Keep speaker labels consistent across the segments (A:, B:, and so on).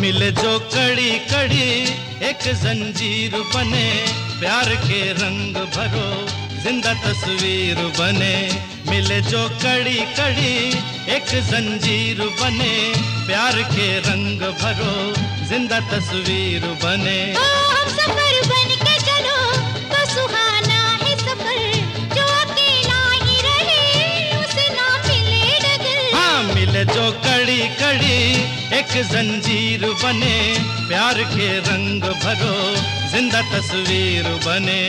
A: मिले जो कड़ी कड़ी, एक जंजीर बने। प्यार के रंग भरो, ज़िंदा तस्वीर बने। मिले जो कड़ी कड़ी, एक जंजीर बने। प्यार के रंग भरो, ज़िंदा तस्वीर बने।
B: ओ, हम सफ़र बन।
A: एक जंजीर बने प्यार के रंग भरो ज़िंदा तस्वीर बने।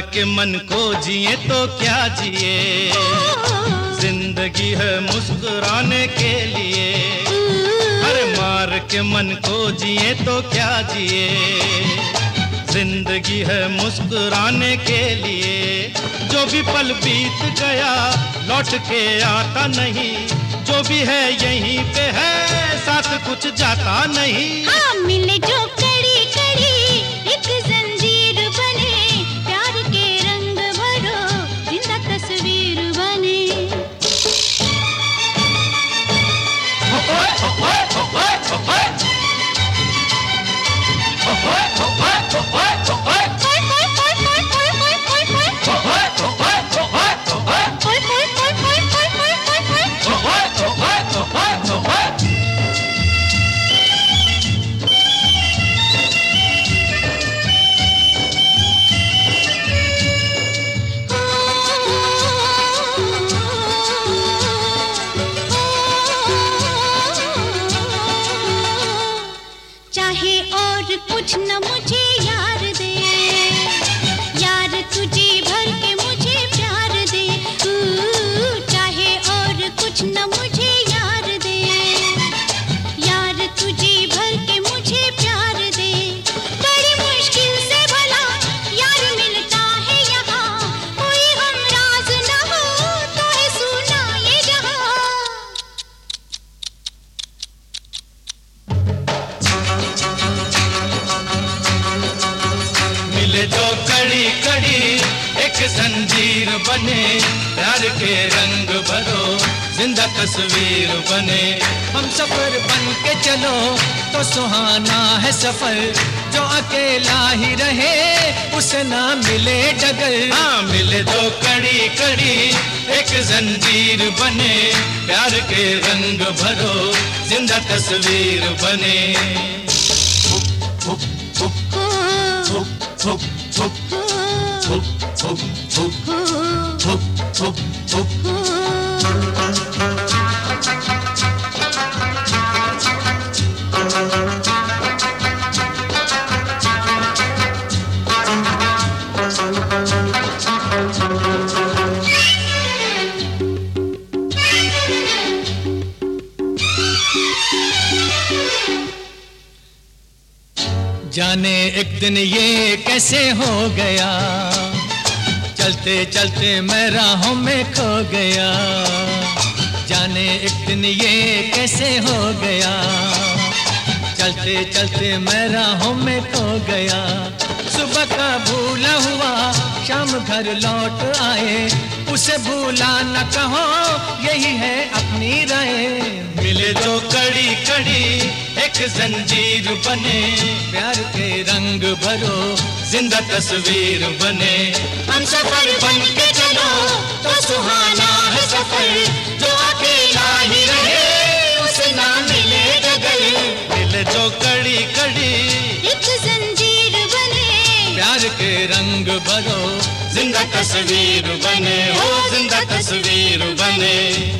A: के मन को जिए तो क्या जिए? ज़िंदगी है मुस्कुराने के लिए। अरे मार के मन को जिए तो क्या जिए? ज़िंदगी है मुस्कुराने के लिए। जो भी पल बीत गया, लौट के आता नहीं। जो भी है यहीं पे है, साथ कुछ जाता नहीं।
B: हाँ मिले जो कड़ी एक जंजीर बने प्यार के रंग भरो ज़िंदा तस्वीर बने हम
C: सफ़र बन के चलो तो सुहाना है सफ़र जो अकेला ही रहे उसे ना मिले डगर
A: हाँ मिले जो कड़ी कड़ी एक जंजीर बने प्यार के रंग भरो ज़िंदा तस्वीर बने
C: जाने एक दिन ये कैसे हो गया? चलते चलते मैं राहों में खो गया। जाने एक दिन ये कैसे हो गया। चलते चलते मैं राहों में खो गया। सुबह का भूला हुआ, शाम घर लौट आए। उसे भूला न कहो, यही है अपनी राय।
A: मिले जो कड़ी कड़ी, एक जंजीर बने।
C: प्यार के रंग भरो
A: ज़िंदा तस्वीर बने।
B: हम सफ़र बन के चलो तो सुहाना है सफ़र जो अकेला ही रहे उसे ना मिले जगल।
A: दिल जो कड़ी कड़ी
B: एक जंजीर बने।
C: प्यार के रंग भरो ज़िंदा तस्वीर बने हो
A: ज़िंदा तस्वीर बने।